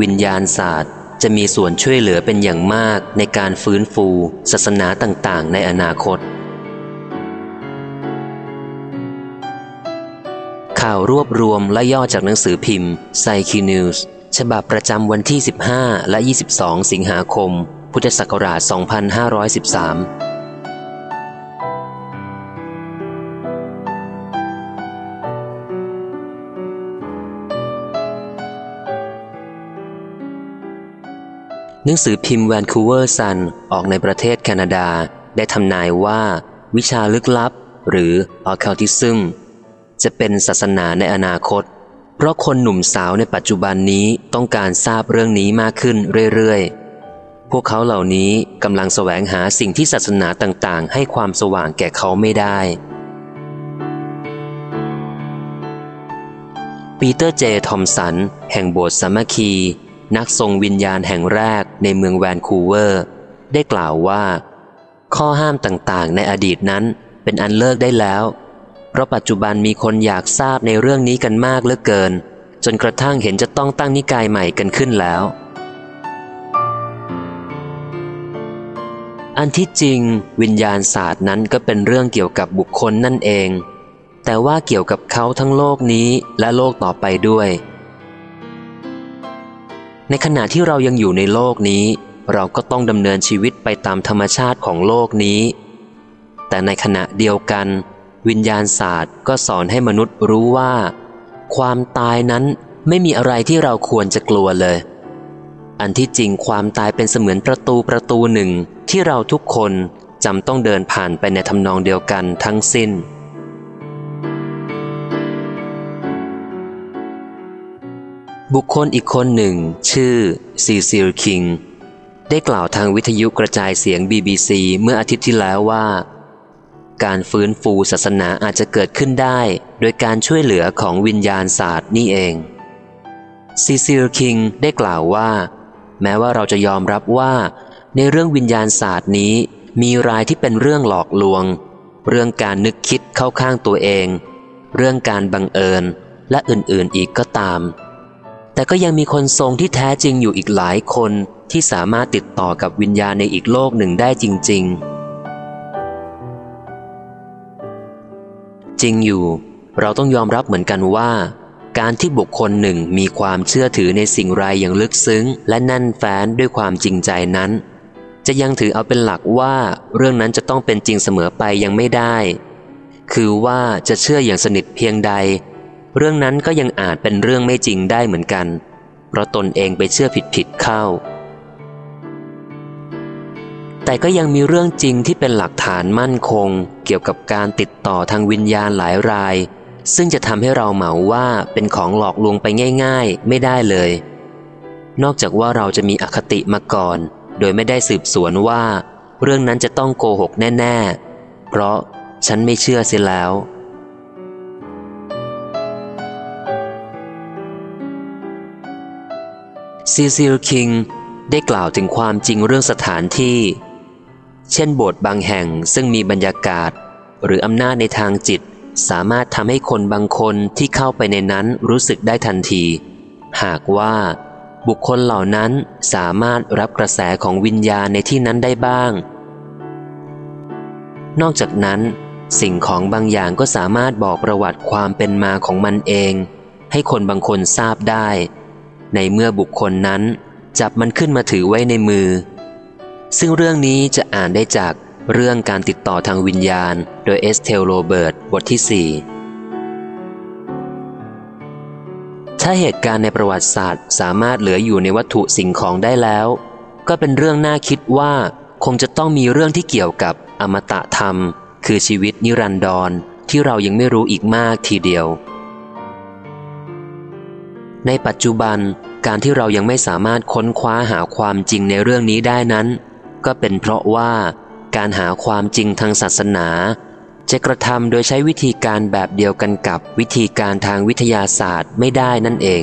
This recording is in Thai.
วิญญาณศาสตร์ จะมีส่วนช่วยเหลือเป็นอย่างมากในการฟื้นฟู ศาสนาต่างๆ ในอนาคต ข่าวรวบรวมและย่อจากหนังสือพิมพ์ Psyche News ฉบับประจำวันที่ 15 และ 22 สิงหาคม พุทธศักราช 2513 หนังสือพิมพ์แวนคูเวอร์ซันออกในประเทศแคนาดา ได้ทำนายว่า วิชาลึกลับ หรือ occultism จะเป็นศาสนาในอนาคต เพราะคนหนุ่มสาวในปัจจุบันนี้ต้องการทราบเรื่องนี้มากขึ้นเรื่อยๆ พวกเขาเหล่านี้กำลังแสวงหาสิ่งที่ศาสนาต่างๆ ให้ความสว่างแก่เขาไม่ได้ ปีเตอร์เจ ทอมสัน แห่งโบสถ์สามัคคี นักทรงวิญญาณแห่งแรกในเมืองแวนคูเวอร์ ได้กล่าวว่า ข้อห้ามต่างๆ ในอดีตนั้นเป็นอันเลิกได้แล้ว เพราะปัจจุบันมีคนอยากทราบในเรื่องนี้กันมากเหลือเกิน จนกระทั่งเห็นจะต้องตั้งนิกายใหม่กันขึ้นแล้ว อันที่จริง วิญญาณศาสตร์นั้นก็เป็นเรื่องเกี่ยวกับบุคคลนั่นเอง แต่ว่าเกี่ยวกับเขาทั้งโลกนี้และโลกต่อไปด้วย ในขณะที่เรายังอยู่ในโลกนี้ เราก็ต้องดำเนินชีวิตไปตามธรรมชาติของโลกนี้ แต่ในขณะเดียวกัน วิญญาณศาสตร์ก็สอนให้มนุษย์รู้ว่า ความตายนั้นไม่มีอะไรที่เราควรจะกลัวเลย อันที่จริงความตายเป็นเสมือนประตูประตูหนึ่งที่เราทุกคนจำต้องเดินผ่านไปในทำนองเดียวกันทั้งสิ้น บุคคลอีกคนหนึ่ง ชื่อซีซิลคิง ได้กล่าวทางวิทยุกระจายเสียง BBC เมื่ออาทิตย์ที่แล้วว่า การฟื้นฟูศาสนาอาจจะเกิดขึ้นได้ โดยการช่วยเหลือของวิญญาณศาสตร์นี่เองซีซิลคิงได้กล่าวว่า แม้ว่าเราจะยอมรับว่า ในเรื่องวิญญาณศาสตร์นี้ มีรายที่เป็นเรื่องหลอกลวง เรื่องการนึกคิดเข้าข้างตัวเอง เรื่องการบังเอิญและอื่นๆอีกก็ตาม แต่ก็ยังมีคนทรงที่แท้จริงอยู่อีกหลายคนที่สามารถติดต่อกับวิญญาณในอีกโลกหนึ่งได้จริง ๆ จริงอยู่ เราต้องยอมรับเหมือนกันว่า การที่บุคคลหนึ่งมีความเชื่อถือในสิ่งไรอย่างลึกซึ้ง และแน่นแฟ้นด้วยความจริงใจนั้น จะยังถือเอาเป็นหลักว่าเรื่องนั้นจะต้องเป็นจริงเสมอไปยังไม่ได้ คือว่าจะเชื่ออย่างสนิทเพียงใด เรื่องนั้นก็ยังอาจเป็นเรื่องไม่จริงได้เหมือนกัน เพราะตนเองไปเชื่อผิดผิดเข้า แต่ก็ยังมีเรื่องจริงที่เป็นหลักฐานมั่นคง เกี่ยวกับการติดต่อทางวิญญาณหลายราย ซึ่งจะทำให้เราเหมาว่าเป็นของหลอกลวงไปง่าย ๆ ไม่ได้เลย นอกจากว่าเราจะมีอคติมาก่อน โดยไม่ได้สืบสวนว่า เรื่องนั้นจะต้องโกหกแน่ ๆ เพราะฉันไม่เชื่อเสียแล้ว ซีซิลคิงได้กล่าวถึงความจริงเรื่องสถานที่ เช่นโบสถ์บางแห่งซึ่งมีบรรยากาศ หรืออำนาจในทางจิต สามารถทำให้คนบางคนที่เข้าไปในนั้นรู้สึกได้ทันที หากว่าบุคคลเหล่านั้นสามารถรับกระแสของวิญญาณในที่นั้นได้บ้าง นอกจากนั้น สิ่งของบางอย่างก็สามารถบอกประวัติความเป็นมาของมันเอง ให้คนบางคนทราบได้ ในเมื่อบุคคลนั้นจับมันขึ้นมาถือไว้ในมือ ซึ่งเรื่องนี้จะอ่านได้จากเรื่องการติดต่อทางวิญญาณ โดยเอสเทลโรเบิร์ตบทที่ 4 ถ้าเหตุการณ์ในประวัติศาสตร์ สามารถเหลืออยู่ในวัตถุสิ่งของได้แล้ว ก็เป็นเรื่องน่าคิดว่าคงจะต้องมีเรื่องที่เกี่ยวกับอมตะธรรม คือชีวิตนิรันดรที่เรายังไม่รู้อีกมากทีเดียว ในปัจจุบันการที่เรายังไม่สามารถค้นคว้าหาความจริงในเรื่องนี้ได้นั้น ก็เป็นเพราะว่าการหาความจริงทางศาสนา จะกระทำโดยใช้วิธีการแบบเดียวกันกับวิธีการทางวิทยาศาสตร์ไม่ได้นั่นเอง